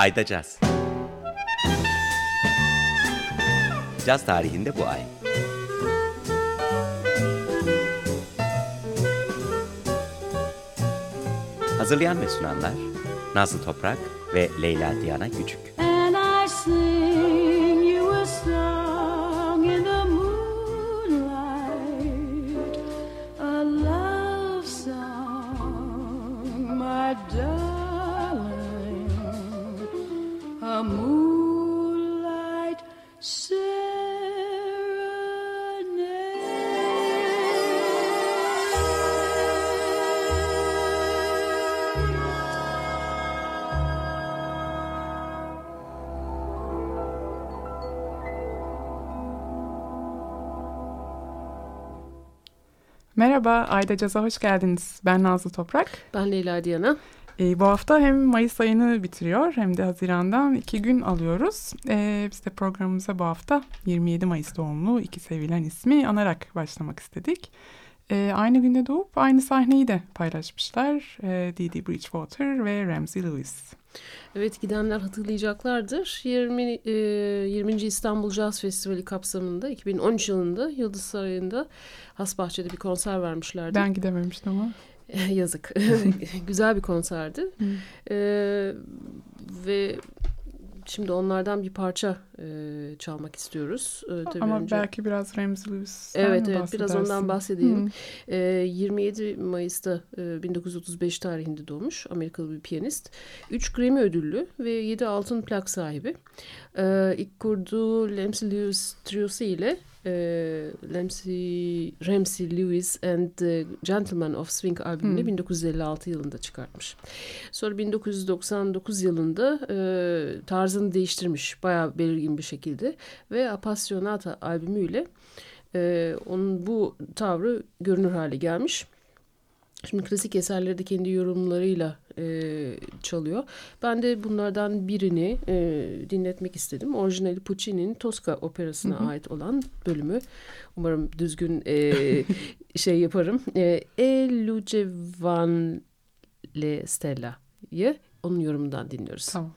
Ayda Caz. Caz tarihinde bu ay. Hazırlayan ve sunanlar Nazlı Toprak ve Leyla Diana Küçük. Ayda Caz'a hoş geldiniz. Ben Nazlı Toprak. Ben Leyla Diana. Ee, bu hafta hem Mayıs ayını bitiriyor hem de Haziran'dan iki gün alıyoruz. Ee, biz de programımıza bu hafta 27 Mayıs doğumlu iki sevilen ismi anarak başlamak istedik. Ee, aynı günde doğup aynı sahneyi de paylaşmışlar. Dee Dee Bridgewater ve Ramsey Lewis. Evet gidenler hatırlayacaklardır. 20, e, 20. İstanbul Jazz Festivali kapsamında 2013 yılında Yıldız Sarayı'nda Hasbahçe'de bir konser vermişlerdi. Ben gidememiştim ama. Yazık. Güzel bir konserdi. E, ve şimdi onlardan bir parça e, çalmak istiyoruz. E, tabii ama önce- belki biraz Ramsey Lewis'ten Evet evet biraz ondan bahsedeyim. Hı. Ee, 27 Mayıs'ta e, 1935 tarihinde doğmuş Amerikalı bir piyanist. 3 Grammy ödüllü ve 7 altın plak sahibi. Ee, ilk kurduğu Ramsey Lewis triosu ile e, Ramsey, Ramsey Lewis and the Gentlemen of Swing albümünü Hmm. 1956 yılında çıkartmış. Sonra 1999 yılında e, tarzını değiştirmiş bayağı belirgin bir şekilde ve Appassionata albümüyle e, onun bu tavrı görünür hale gelmiş. Şimdi klasik eserleri de kendi yorumlarıyla e, çalıyor. Ben de bunlardan birini e, dinletmek istedim. Orijinali Puccini'nin Tosca operasına Hı hı. ait olan bölümü. Umarım düzgün e, şey yaparım. E, E Luce Van Le Stella'yı onun yorumundan dinliyoruz. Tamam.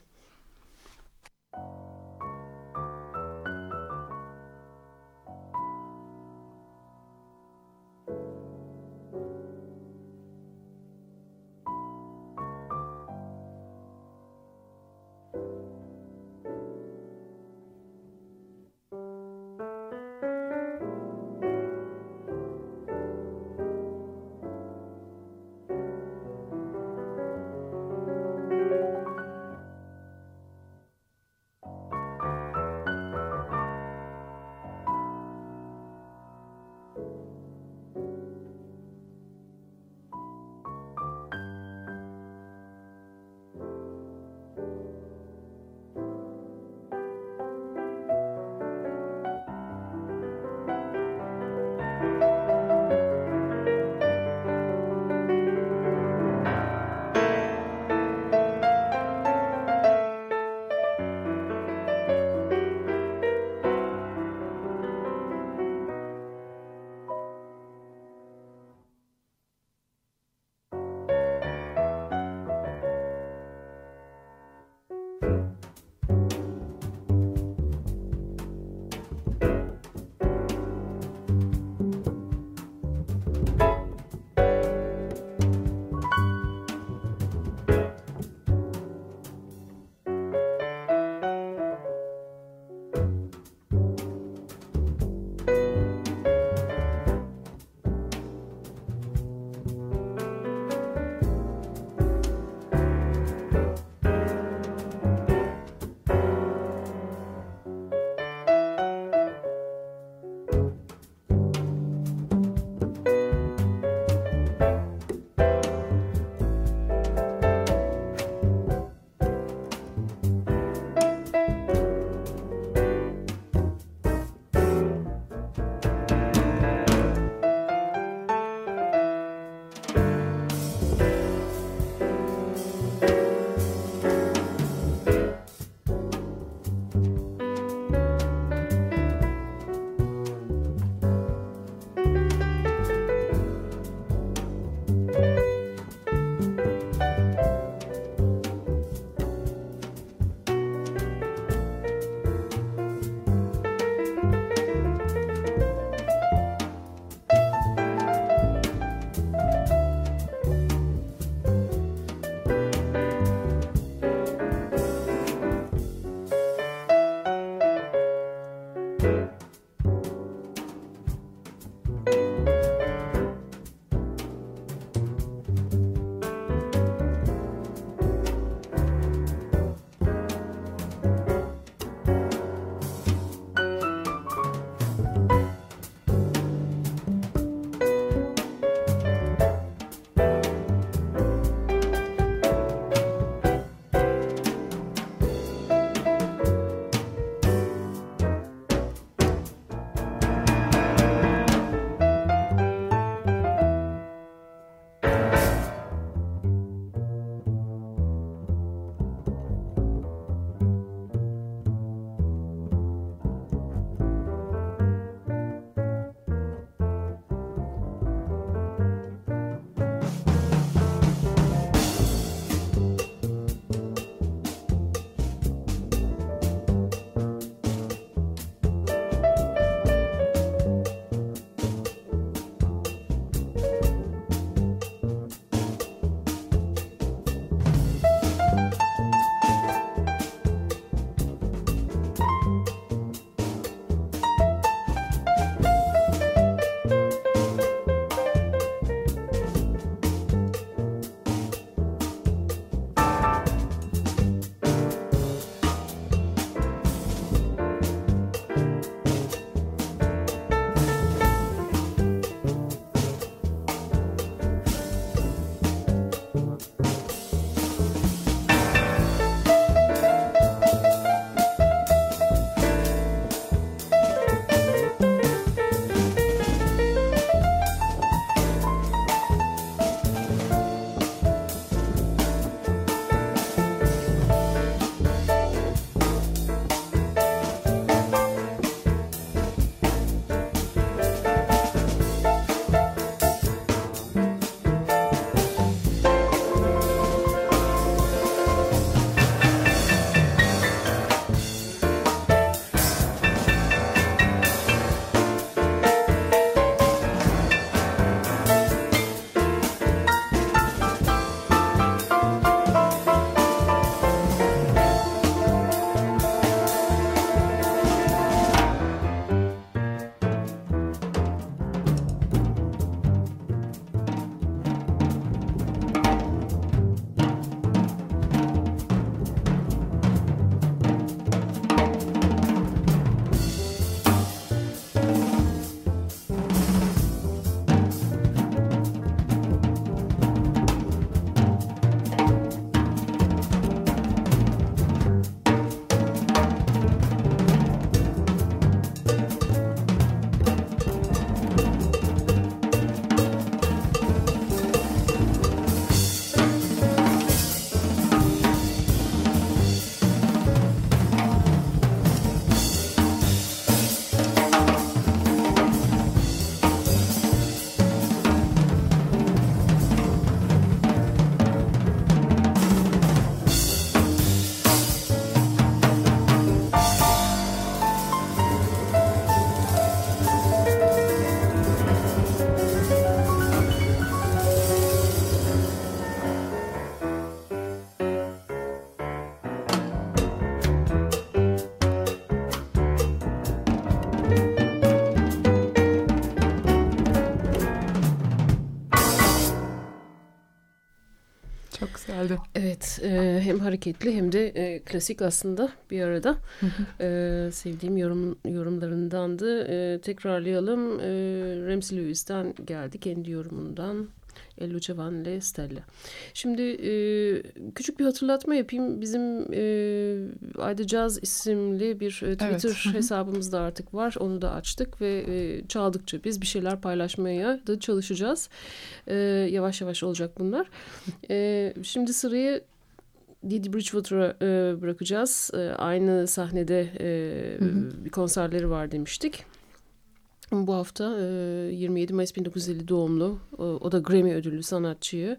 Evet, e, hem hareketli hem de e, klasik aslında bir arada. E, sevdiğim yorum yorumlarındandı. E, tekrarlayalım. E, Ramsey Lewis'ten geldi kendi yorumundan. El Luce Van Le Stella. Şimdi e, küçük bir hatırlatma yapayım. Bizim e, Ayda Caz isimli bir e, Twitter Evet. hesabımız da artık var. Onu da açtık ve e, çaldıkça biz bir şeyler paylaşmaya da çalışacağız. E, yavaş yavaş olacak bunlar. E, şimdi sırayı Didi Bridgewater'a e, bırakacağız. E, aynı sahnede e, bir konserleri var demiştik. Bu hafta e, 27 Mayıs 1950 doğumlu, o, da Grammy ödüllü sanatçıyı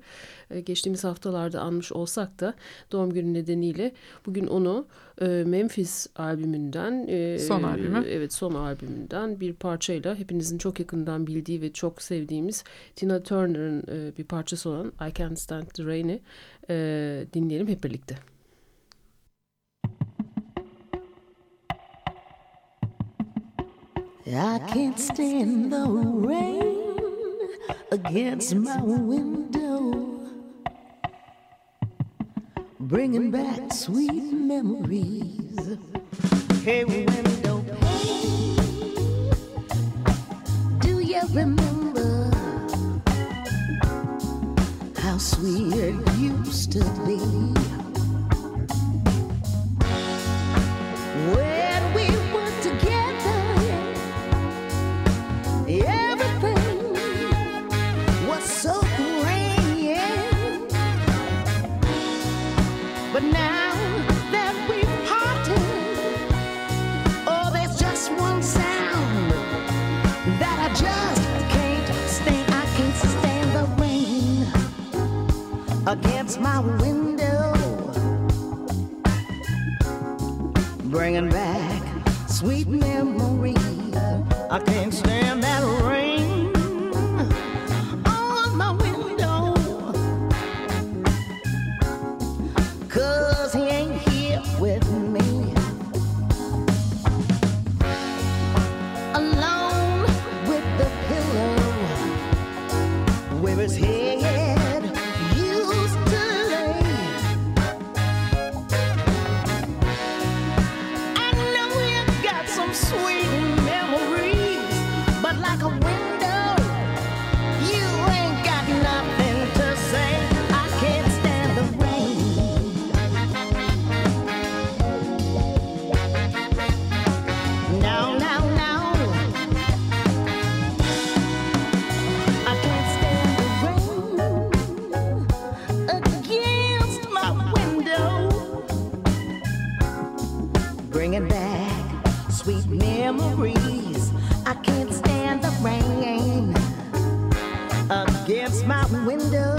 geçtiğimiz haftalarda anmış olsak da doğum günü nedeniyle bugün onu Memphis albümünden, Son albümü. evet son albümünden bir parçayla hepinizin çok yakından bildiği ve çok sevdiğimiz Tina Turner'ın bir parçası olan I Can't Stand the Rain'i dinleyelim hep birlikte. I can't stand the rain against my window, bringing back sweet memories. Hey, window pane, do you remember how sweet it used to be? Against my window bringing back sweet memories. I can't stand memories. I can't stand the rain against my window.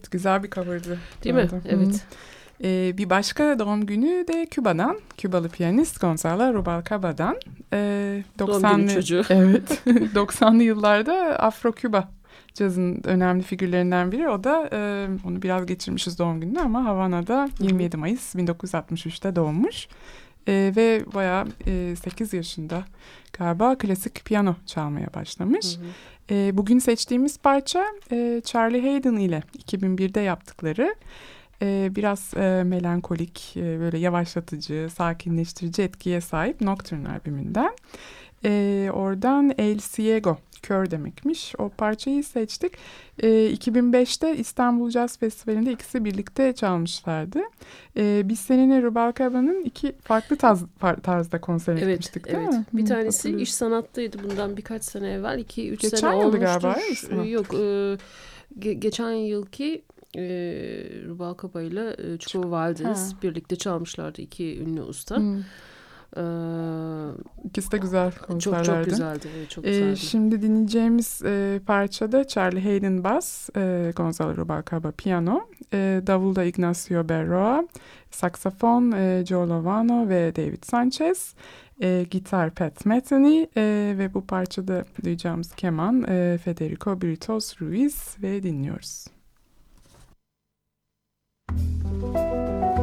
Evet güzel bir cover'dı. Değil mi? Hı. Evet. Ee, bir başka doğum günü de Küba'dan. Kübalı piyanist Gonzalo Rubalcaba'dan. Ee, Doğum günü çocuğu. Evet. 90'lı yıllarda Afro-Küba cazın önemli figürlerinden biri. O da e, onu biraz geçirmişiz doğum gününü ama Havana'da 27 Mayıs 1963'te doğmuş. E, ve bayağı e, 8 yaşında galiba klasik piyano çalmaya başlamış. E, bugün seçtiğimiz parça e, Charlie Hayden ile 2001'de yaptıkları e, biraz e, melankolik, e, böyle yavaşlatıcı, sakinleştirici etkiye sahip Nocturne albümünden. E, oradan El Ciego, kör demekmiş. O parçayı seçtik. E, 2005'te İstanbul Jazz Festivali'nde ikisi birlikte çalmışlardı. E, biz seninle Rubalcaba'nın iki farklı tarz, tarzda konser Evet, etmiştik değil evet. mi? Bir tanesi iş sanattaydı bundan birkaç sene evvel. 2-3 Geçen sene yıldı olmuştur. galiba, değil mi iş sanatta? Yok, e, ge- geçen yılki e, Rubalcaba ile Çuko Valdez birlikte çalmışlardı iki ünlü usta. Hı, İkisi de güzel çok konserlerdi. çok güzeldi. evet, çok Ee, güzeldi. şimdi dinleyeceğimiz e, parçada Charlie Hayden Bass, e, Gonzalo Rubalcaba piyano, e, davulda Ignacio Berroa, saksafon e, Joe Lovano ve David Sanchez, e, gitar Pat Metheny e, ve bu parçada duyacağımız keman e, Federico Britos Ruiz ve dinliyoruz. Thank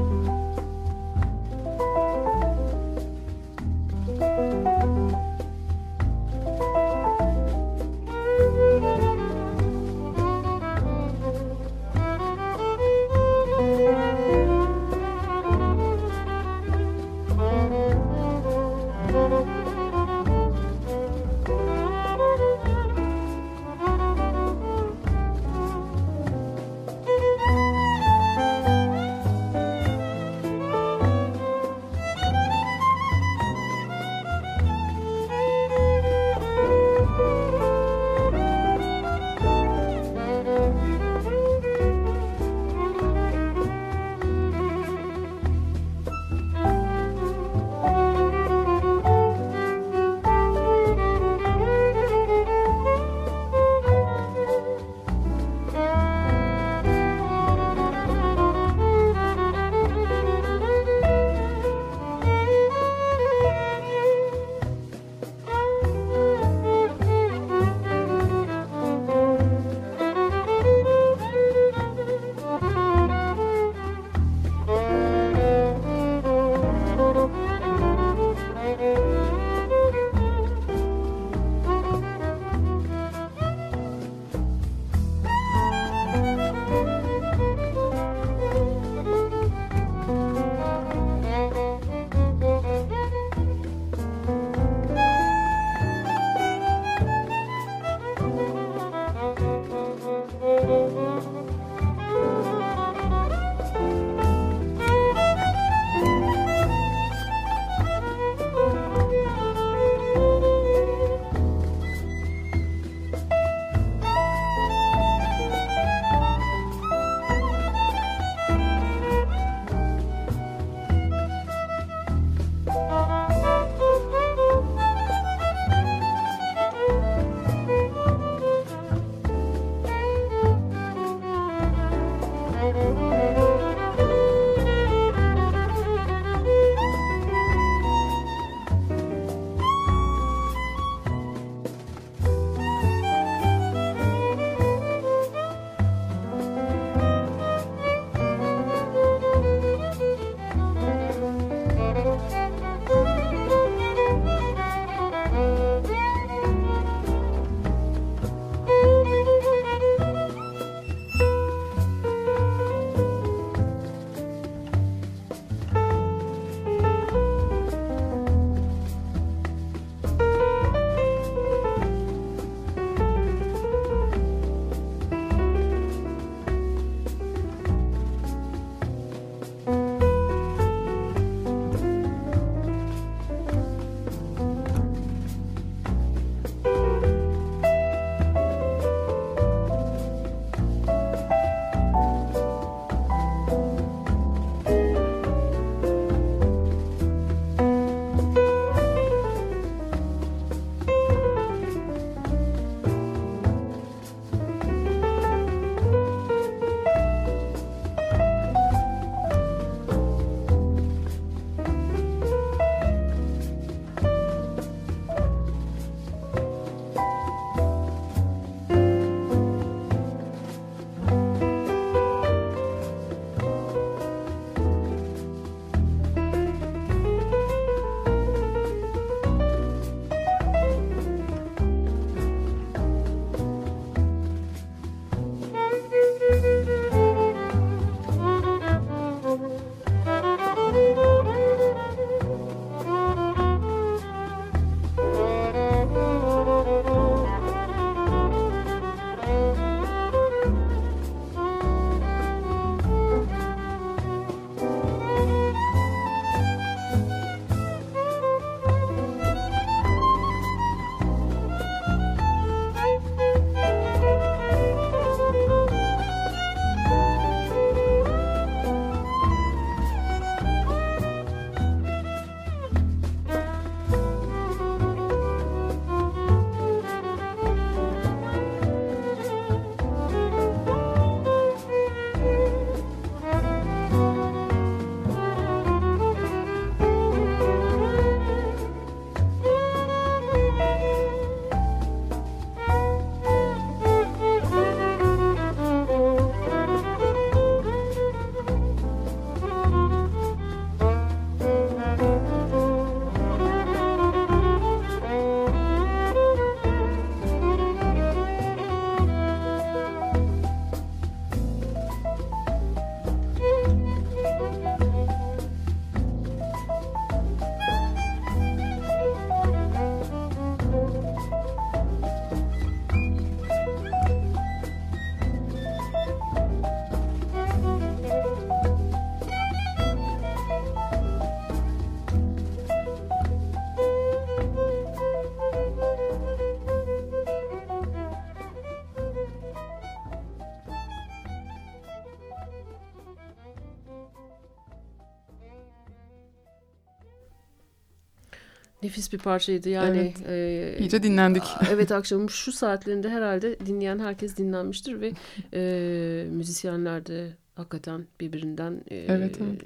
Nefis bir parçaydı yani. Evet. e, İyice dinlendik. Evet akşamın şu saatlerinde herhalde dinleyen herkes dinlenmiştir ve e, müzisyenler de hakikaten birbirinden e, Evet, evet.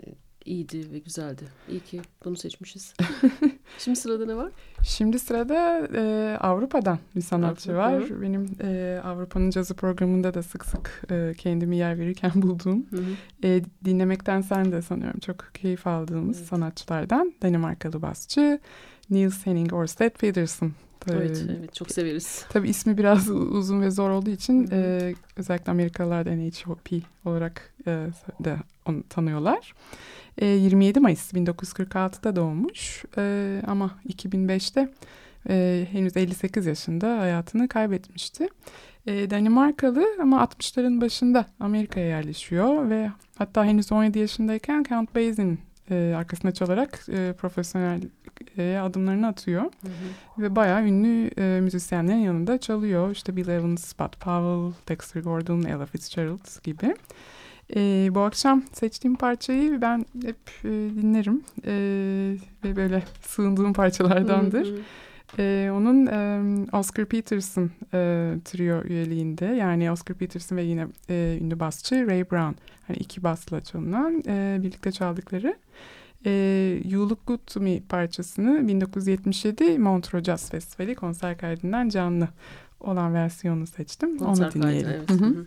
iyiydi ve güzeldi. İyi ki bunu seçmişiz. Şimdi sırada ne var? Şimdi sırada e, Avrupa'dan bir sanatçı Avrupa, var. Benim e, Avrupa'nın cazı programında da sık sık e, kendimi yer verirken bulduğum, Hı hı. e, dinlemekten sen de sanıyorum çok keyif aldığımız Evet. sanatçılardan Danimarkalı basçı Niels Henning Orsted Pedersen. Evet, E, evet çok severiz. Tabii ismi biraz uzun ve zor olduğu için Hı hı. e, özellikle Amerikalılar da NHOP olarak e, de onu tanıyorlar. E, 27 Mayıs 1946'da doğmuş e, ama 2005'te e, henüz 58 yaşında hayatını kaybetmişti. E, Danimarkalı ama 60'ların başında Amerika'ya yerleşiyor ve hatta henüz 17 yaşındayken Count Basie'nin e, arkasında çalarak e, profesyonel e, adımlarını atıyor. Hı hı. Ve bayağı ünlü e, müzisyenlerin yanında çalıyor. İşte Bill Evans, Bud Powell, Dexter Gordon, Ella Fitzgerald gibi. E, bu akşam seçtiğim parçayı ben hep e, dinlerim. E, ve böyle sığındığım parçalardandır. Hı hı. E, onun e, Oscar Peterson e, trio üyeliğinde yani Oscar Peterson ve yine e, ünlü basçı Ray Brown. Hani iki basla çalınan e, birlikte çaldıkları e, You Look Good To Me parçasını 1977 Montreux Jazz Festivali konser kaydından canlı olan versiyonunu seçtim. Konser Onu kaydı, dinleyelim. evet. Hı hı. Hı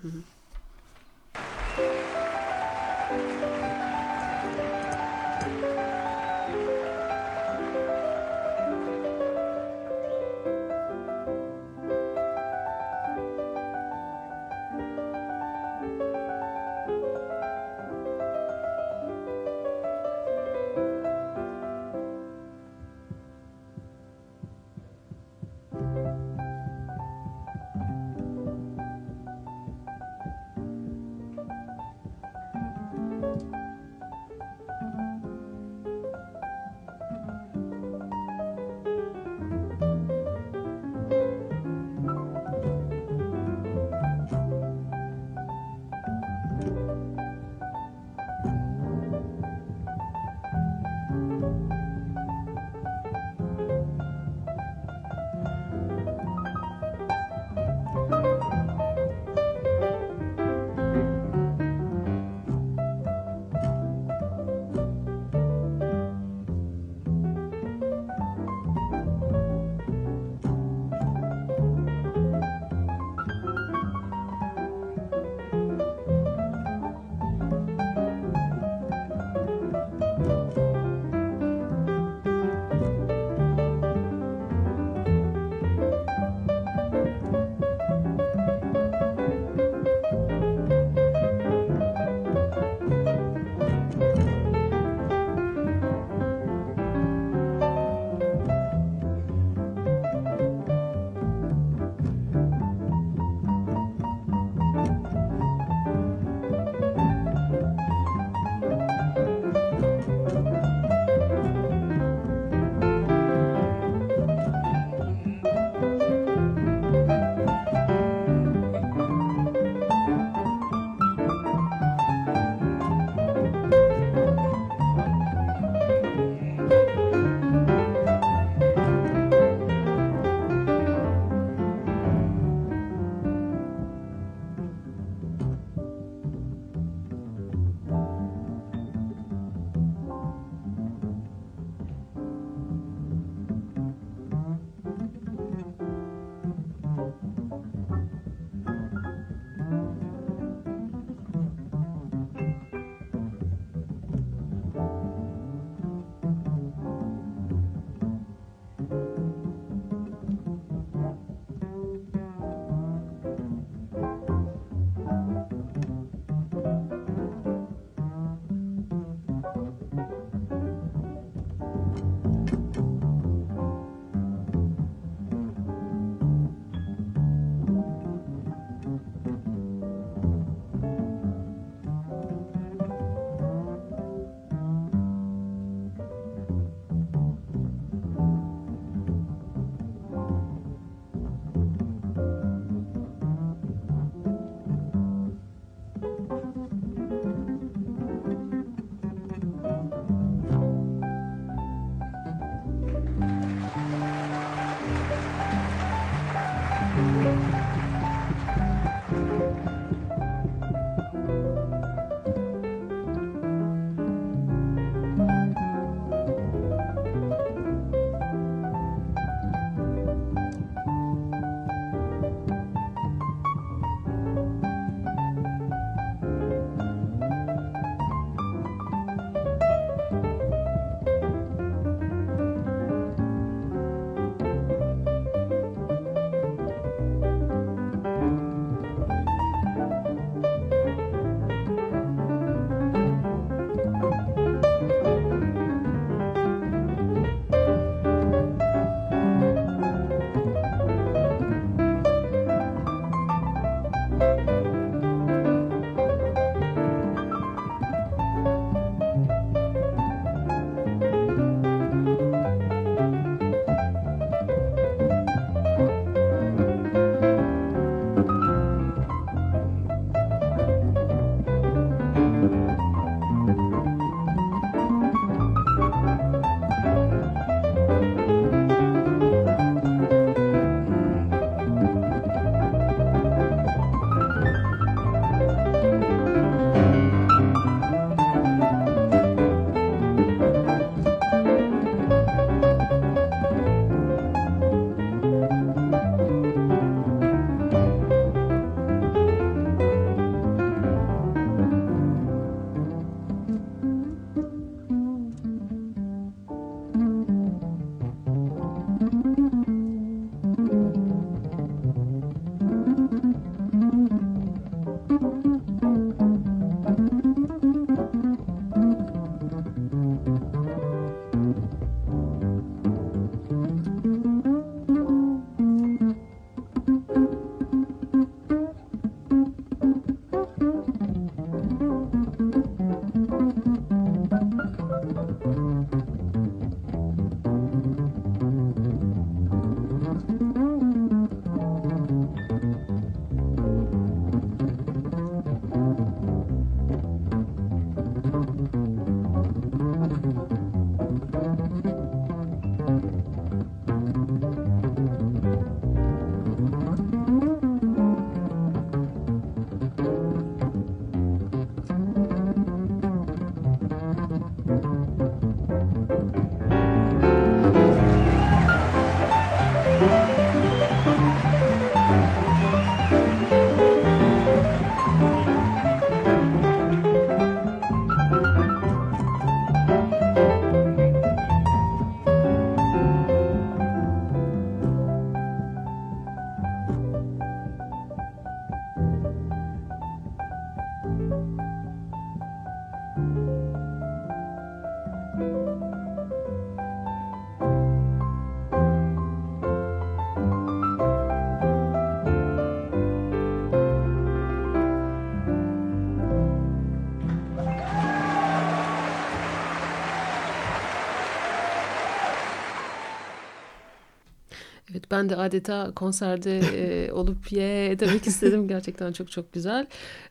ben de adeta konserde e, olup ye demek istedim. Gerçekten çok çok güzel.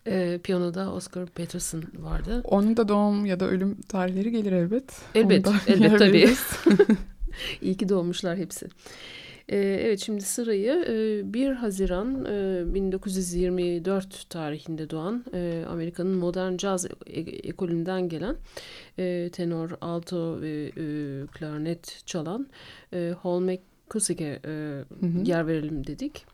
E, piyanoda Oscar Peterson vardı. Onun da doğum ya da ölüm tarihleri gelir elbet. Elbet, elbet tabii. İyi ki doğmuşlar hepsi. E, evet şimdi sırayı e, 1 Haziran e, 1924 tarihinde doğan e, Amerika'nın modern caz e- ekolünden gelen e, tenor, alto ve e, klarnet çalan e, Hall McCusick'e e, Hı hı. yer verelim dedik.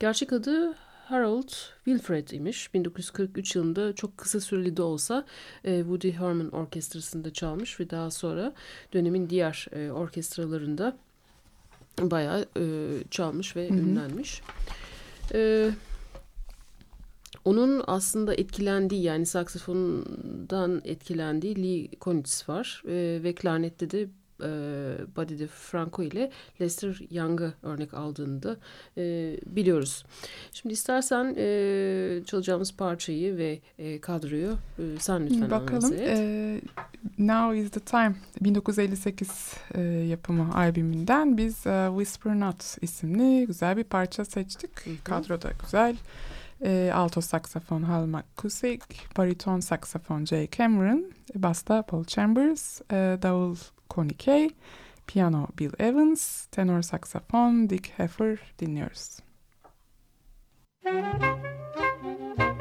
Gerçek adı Harold Wilfred imiş. 1943 yılında çok kısa süreli de olsa e, Woody Herman Orkestrası'nda çalmış ve daha sonra dönemin diğer e, orkestralarında bayağı e, çalmış ve Hı hı. ünlenmiş. E, onun aslında etkilendiği yani saksafondan etkilendiği Lee Konitz var E, ve klarnette de e, Buddy DeFranco ile Lester Young'ı örnek aldığını da e, biliyoruz. Şimdi istersen e, çalacağımız parçayı ve e, kadroyu e, sen lütfen Bakalım. Ee, Now is the Time 1958 e, yapımı albümünden biz e, Whisper Not isimli güzel bir parça seçtik. Hı hı. Kadro da güzel. E, alto saksafon Hal McCusick, bariton saksafon Jay Cameron, basta Paul Chambers, e, davul Connie Kay, piyano Bill Evans, tenor saksafon Dick Heffer dinliyoruz. Evet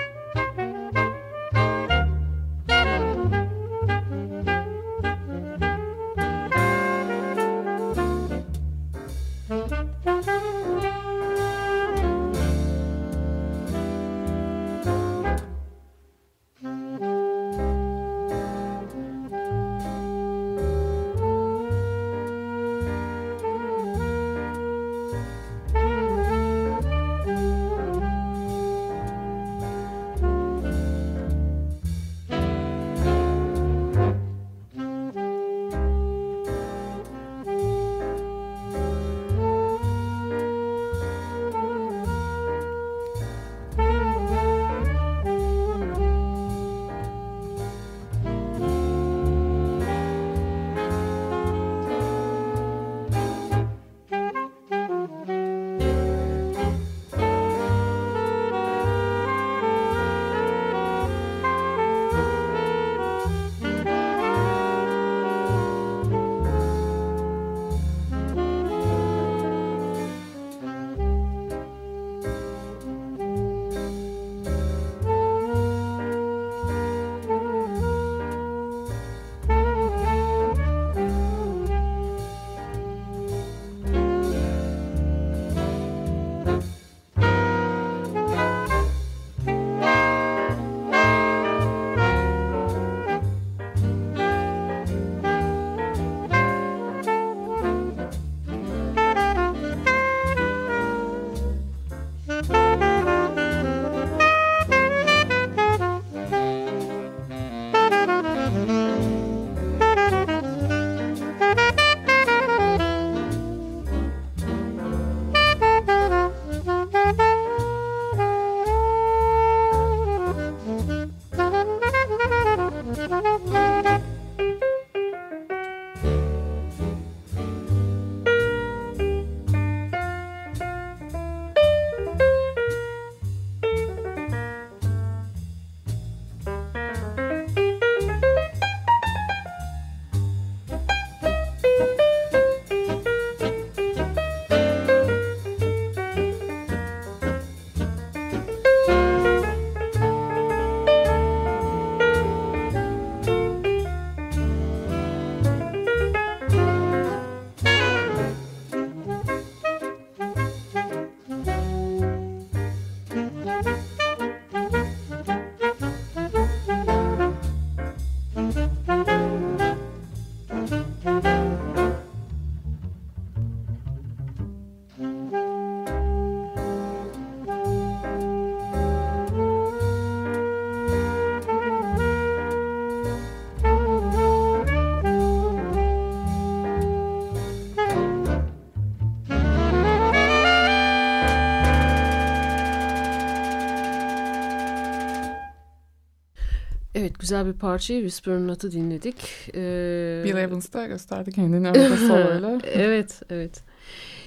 güzel bir parçayı Whisper Not'u dinledik. Ee, Bill Evans da gösterdi kendini arada soloyla. evet evet.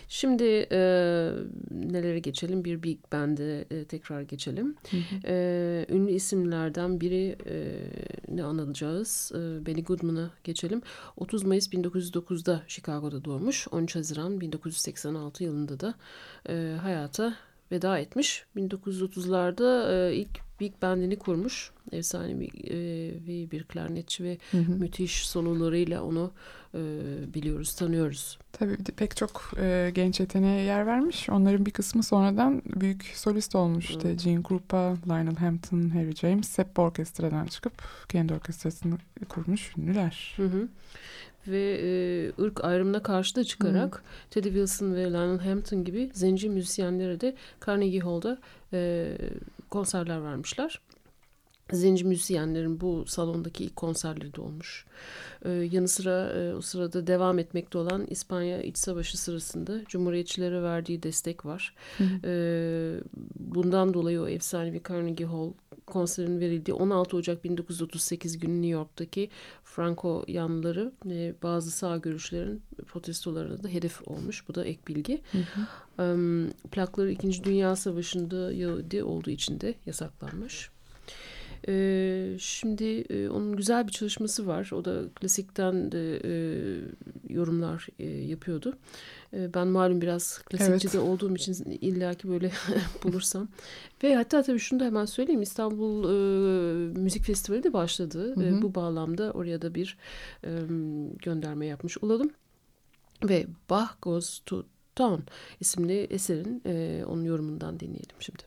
Şimdi e, nelere geçelim? Bir Big Band'e e, tekrar geçelim. E, ünlü isimlerden biri e, ne anılacağız? E, Benny Goodman'a geçelim. 30 Mayıs 1909'da Chicago'da doğmuş. 13 Haziran 1986 yılında da e, hayata veda etmiş. 1930'larda e, ilk Big Band'ini kurmuş. Efsane bir, e, bir klarnetçi ve müthiş sololarıyla onu e, biliyoruz, tanıyoruz. Tabii pek çok e, genç yeteneğe yer vermiş. Onların bir kısmı sonradan büyük solist olmuş. İşte Gene Krupa, Lionel Hampton, Harry James hep bu orkestradan çıkıp kendi orkestrasını kurmuş ünlüler. Hı hı. Ve e, ırk ayrımına karşı da çıkarak Teddy Wilson ve Lionel Hampton gibi zenci müzisyenlere de Carnegie Hall'da e, konserler vermişler. Zenci müzisyenlerin bu salondaki ilk konserleri de olmuş. Ee, yanı sıra e, o sırada devam etmekte olan İspanya İç Savaşı sırasında Cumhuriyetçilere verdiği destek var. Ee, bundan dolayı o efsanevi Carnegie Hall konserinin verildiği 16 Ocak 1938 günü New York'taki Franco yanlıları ve bazı sağ görüşlerin protestolarına da hedef olmuş. Bu da ek bilgi. Em, plakları 2. Dünya Savaşı'nda Yahudi olduğu için de yasaklanmış. Ee, şimdi e, onun güzel bir çalışması var. O da klasikten de e, yorumlar e, yapıyordu. E, ben malum biraz klasikçi Evet. de olduğum için illaki böyle bulursam. Ve hatta tabii şunu da hemen söyleyeyim. İstanbul e, Müzik Festivali de başladı. E, bu bağlamda oraya da bir e, gönderme yapmış olalım. Ve Bach Goes to Town isimli eserin e, onun yorumundan dinleyelim şimdi.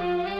You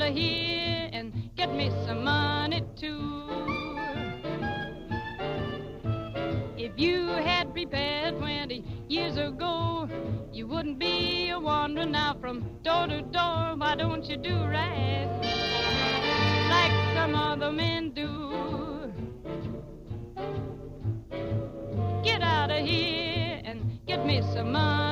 Out of here and get me some money too. If you had prepared 20 years ago, you wouldn't be a wandering now from door to door. Why don't you do right like some other men do? Get out of here and get me some money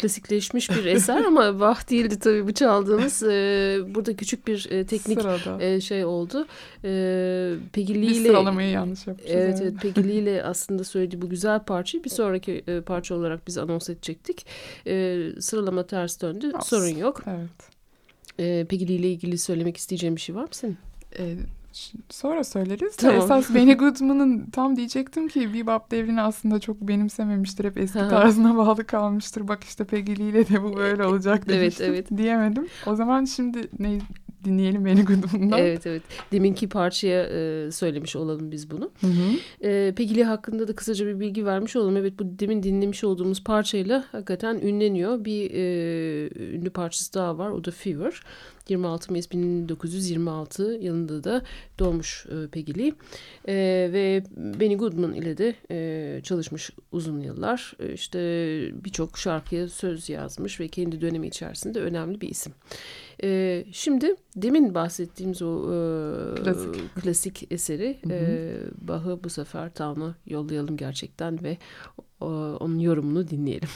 klasikleşmiş bir eser ama Bach değildi tabii bu çaldığımız. Ee, burada küçük bir e, teknik Sırada. e, şey oldu. Ee, Peggy Lee ile sıralamayı yanlış yapmışız. Evet evet Peggy Lee ile aslında söylediği bu güzel parçayı bir sonraki e, parça olarak biz anons edecektik. Ee, sıralama ters döndü. Olsun. Sorun yok. Evet. Ee, Peggy Lee ile ilgili söylemek isteyeceğim bir şey var mı senin? Ş- sonra söyleriz. Tamam. Esas Benny Goodman'ın tam diyecektim ki bebop devrini aslında çok benimsememiştir. Hep eski hı. tarzına bağlı kalmıştır. Bak işte Peggy Lee ile de bu böyle olacak Evet, demiştim. evet. Diyemedim. O zaman şimdi ne dinleyelim Benny Goodman'dan. Evet evet. Deminki parçaya e, söylemiş olalım biz bunu. Hı hı. E, Peggy hakkında da kısaca bir bilgi vermiş olalım. Evet bu demin dinlemiş olduğumuz parçayla hakikaten ünleniyor. Bir e, ünlü parçası daha var. O da Fever. 26 Mayıs 1926 yılında da doğmuş e, Peggy Lee. E, ve Benny Goodman ile de e, çalışmış uzun yıllar. E, işte birçok şarkıya söz yazmış ve kendi dönemi içerisinde önemli bir isim. E, şimdi demin bahsettiğimiz o e, Klasik. klasik eseri Hı hı. e, Bach'ı bu sefer Town'a yollayalım gerçekten ve o, onun yorumunu dinleyelim.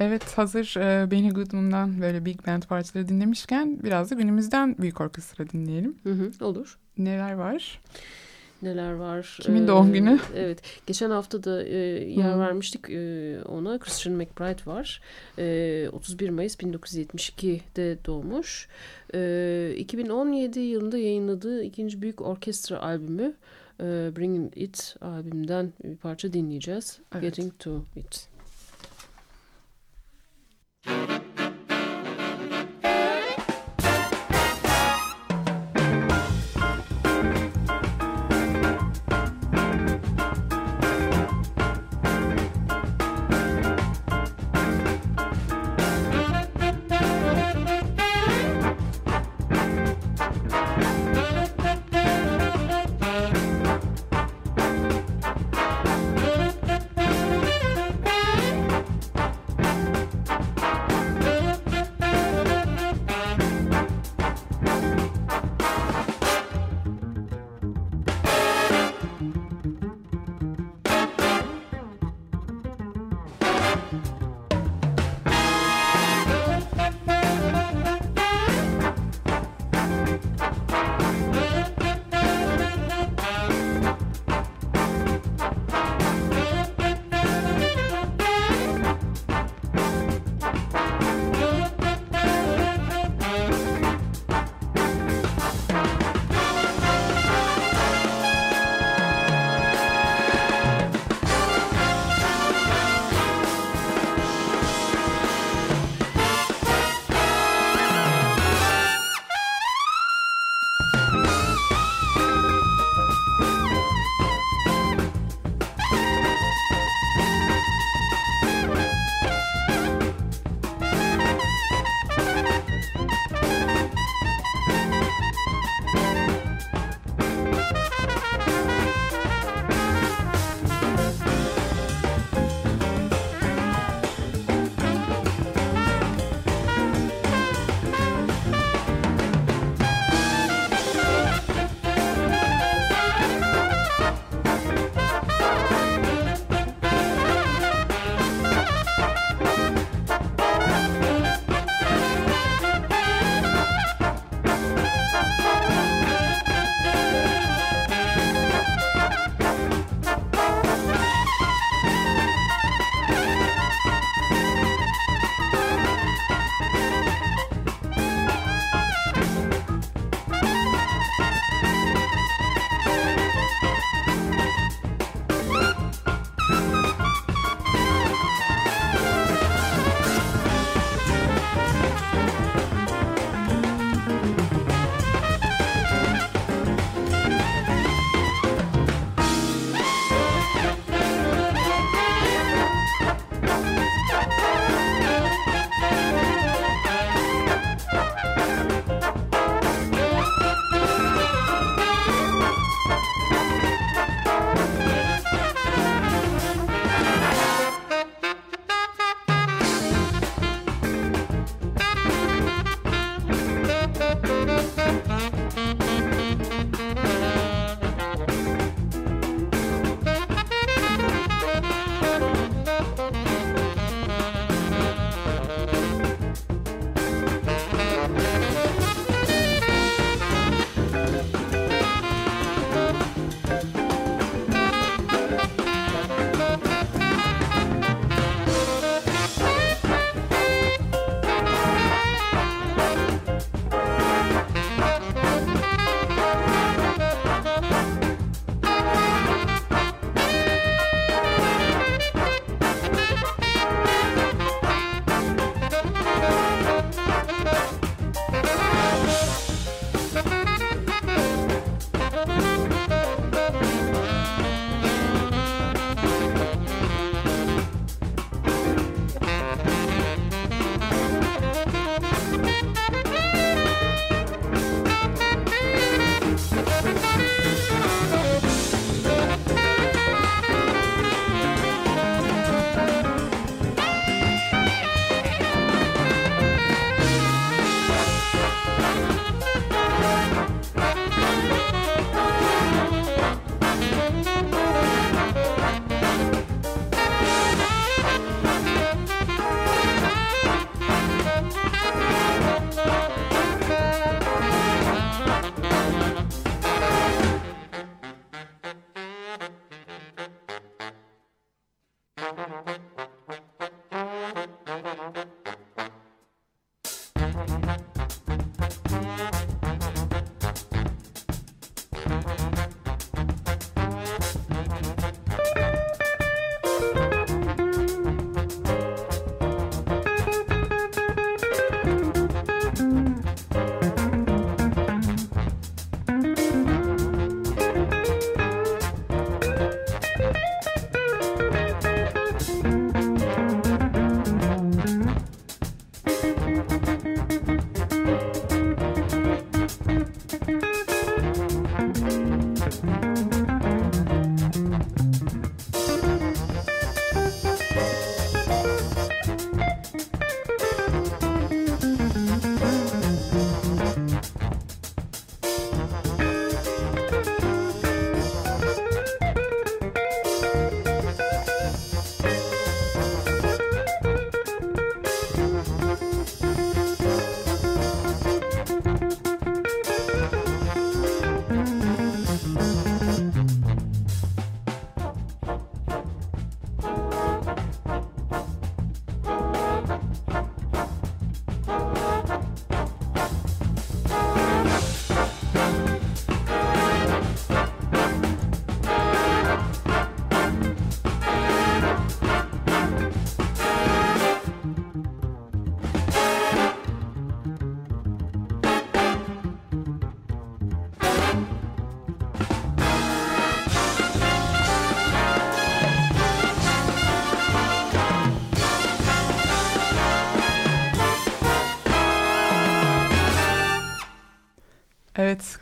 Evet hazır e, Benny Goodman'dan böyle big band parçaları dinlemişken biraz da günümüzden büyük orkestra dinleyelim. Hı hı, olur. Neler var? Neler var? Kimin Ee, doğum günü? Evet. Geçen hafta da e, yer Hı. vermiştik e, ona. Christian McBride var. E, 31 Mayıs 1972'de doğmuş. E, 2017 yılında yayınladığı ikinci büyük orkestra albümü e, Bringing It albümünden bir parça dinleyeceğiz. Evet. Getting to It.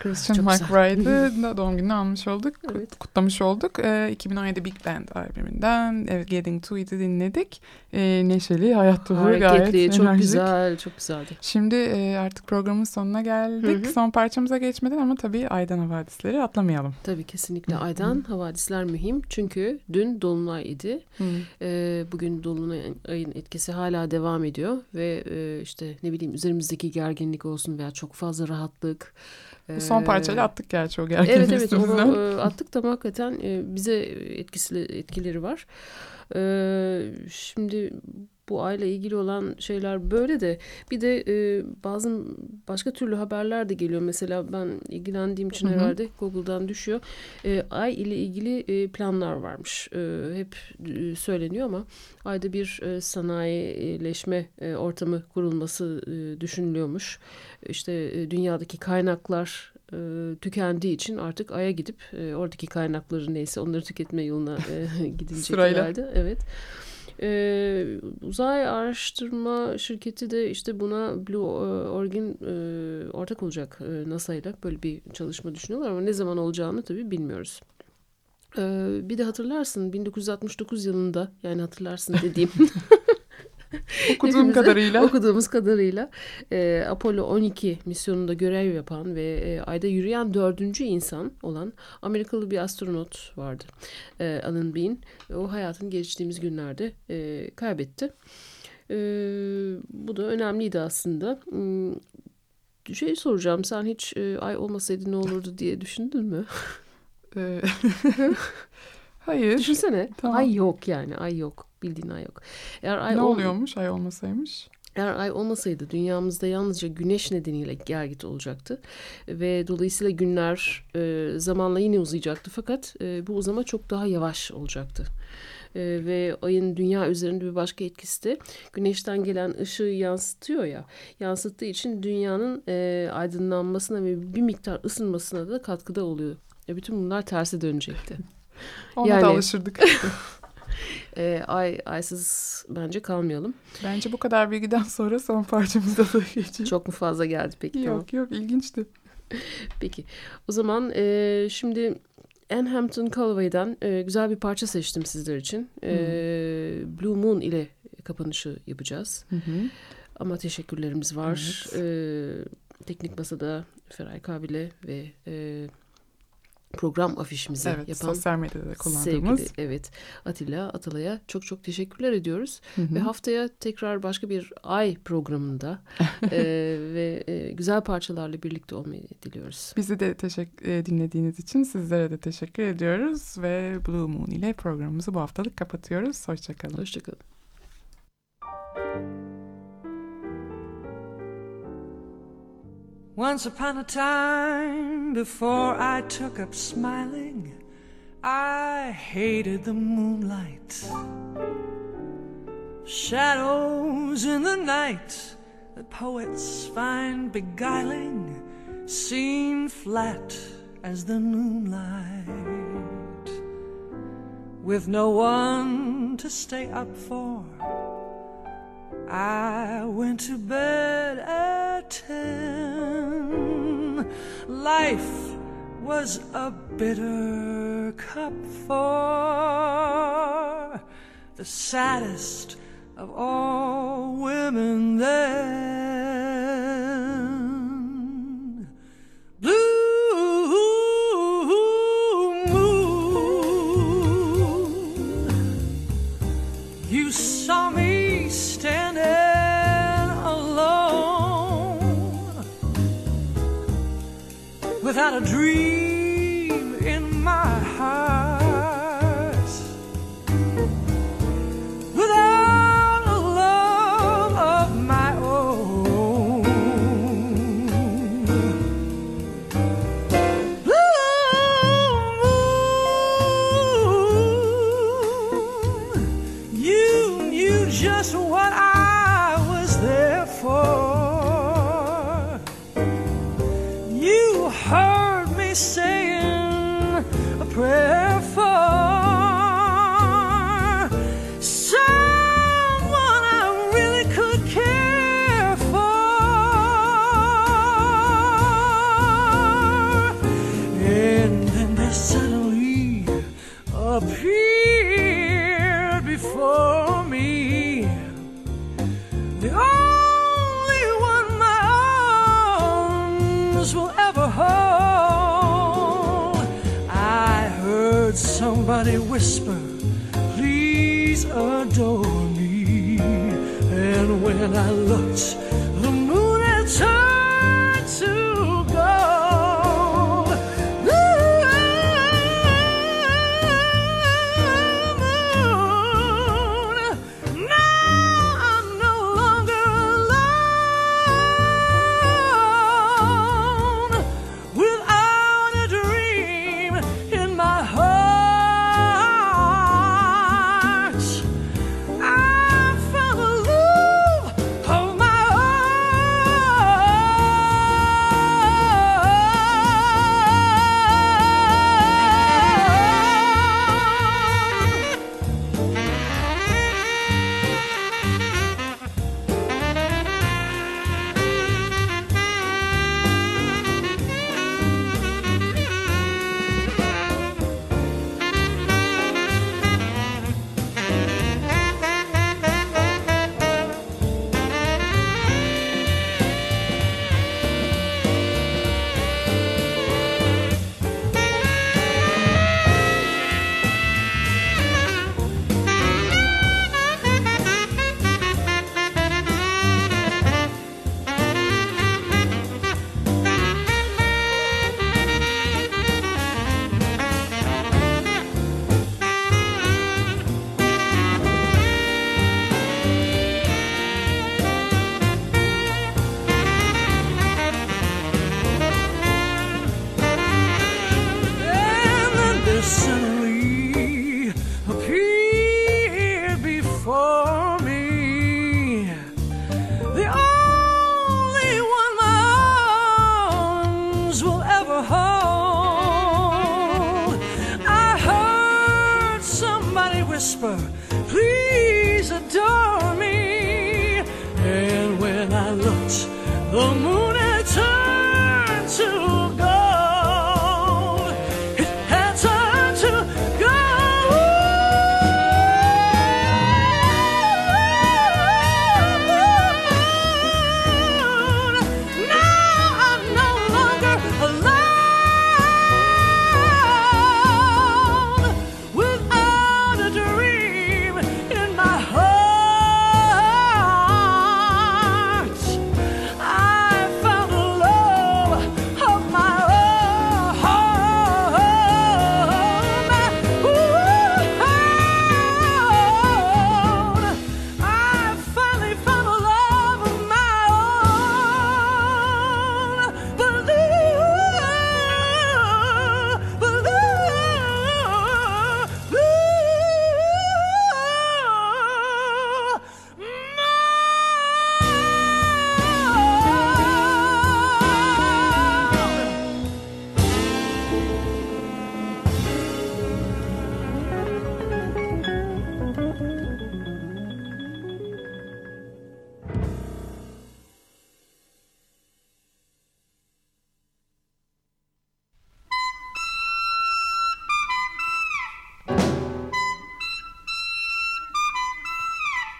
Christian. McBride'ı doğum gününü almış olduk, Evet. kutlamış olduk. Ee, 2017 Big Band albümünden evet, Getting To It'i dinledik. Ee, neşeli, hayat dolu, gayet Hareketli, çok enerjik. güzel, çok güzeldi. Şimdi e, artık programın sonuna geldik. Hı hı. Son parçamıza geçmeden ama tabii Aydan Havadisleri atlamayalım. Tabii kesinlikle Aydan havadisler mühim. Çünkü dün Dolunay idi. Hı. Ee, bugün Dolunay'ın etkisi hala devam ediyor. Ve e, işte ne bileyim üzerimizdeki gerginlik olsun veya çok fazla rahatlık. Bu son Ee, parçayla attık gerçi o gerginliği Evet evet onu e, attık da hakikaten e, bize etkisi etkileri var. Ee, şimdi bu ayla ilgili olan şeyler böyle de bir de e, bazı başka türlü haberler de geliyor. Mesela ben ilgilendiğim için Hı hı. herhalde Google'dan düşüyor. E, ay ile ilgili e, planlar varmış. E, hep e, söyleniyor ama ayda bir e, sanayileşme e, ortamı kurulması e, düşünülüyormuş. İşte e, dünyadaki kaynaklar e, tükendiği için artık Ay'a gidip e, oradaki kaynakları neyse onları tüketme yoluna e, gidilecek herhalde. Evet. E, uzay araştırma şirketi de işte buna Blue Origin e, ortak olacak e, NASA ile böyle bir çalışma düşünüyorlar ama ne zaman olacağını tabii bilmiyoruz. E, bir de hatırlarsın 1969 yılında yani hatırlarsın dediğim Okuduğum kadarıyla. okuduğumuz kadarıyla e, Apollo 12 misyonunda görev yapan ve e, ayda yürüyen dördüncü insan olan Amerikalı bir astronot vardı. E, Alan Bean. O hayatını geçtiğimiz günlerde e, kaybetti. E, bu da önemliydi aslında. Hmm, Şey soracağım sen hiç e, ay olmasaydı ne olurdu diye düşündün mü? Hayır. Düşünsene Tamam. ay yok yani ay yok bildiğin ay yok. Eğer ay ne ol- oluyormuş ay olmasaymış? Eğer ay olmasaydı dünyamızda yalnızca güneş nedeniyle gergit olacaktı. Ve dolayısıyla günler e, zamanla yine uzayacaktı. Fakat e, bu uzama çok daha yavaş olacaktı. E, ve ayın dünya üzerinde bir başka etkisi de güneşten gelen ışığı yansıtıyor ya. Yansıttığı için dünyanın e, aydınlanmasına ve bir miktar ısınmasına da katkıda oluyor. E, bütün bunlar terse dönecekti. Ona Yani- da alışırdık. E, ay aysız bence kalmayalım. Bence bu kadar bilgiden sonra son parçamıza da geçelim. Çok mu fazla geldi peki? Tamam. Yok yok ilginçti. Peki. O zaman e, şimdi Anne Hampton Callaway'den e, güzel bir parça seçtim sizler için. E, Blue Moon ile kapanışı yapacağız. Hı hı. Ama teşekkürlerimiz var. E, teknik Masa'da Feray Kabile ve e, program afişimizi Evet yapan sosyal medyada kullandığımız. sevgili evet Atilla Atalay'a çok çok teşekkürler ediyoruz. Hı hı. Ve haftaya tekrar başka bir ay programında e, ve e, güzel parçalarla birlikte olmayı diliyoruz. Bizi de teşekkür e, dinlediğiniz için sizlere de teşekkür ediyoruz ve Blue Moon ile programımızı bu haftalık kapatıyoruz. Hoşçakalın. Hoşçakalın. Once upon a time, before I took up smiling, I hated the moonlight. Shadows in the night that poets find beguiling seem flat as the moonlight. With no one to stay up for, I went to bed at ten. Life was a bitter cup for the saddest of all women then. Blue moon, you saw me standing without a dream in my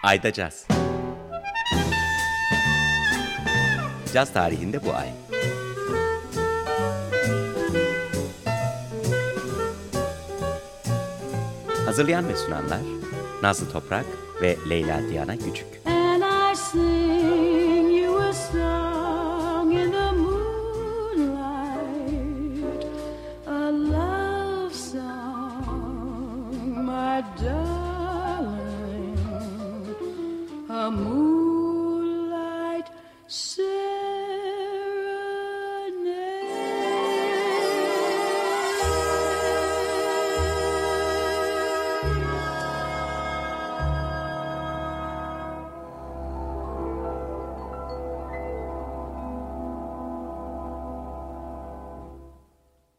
Ayda Caz. Caz tarihinde bu ay. Hazırlayan ve sunanlar Nazlı Toprak ve Leyla Diana Küçük.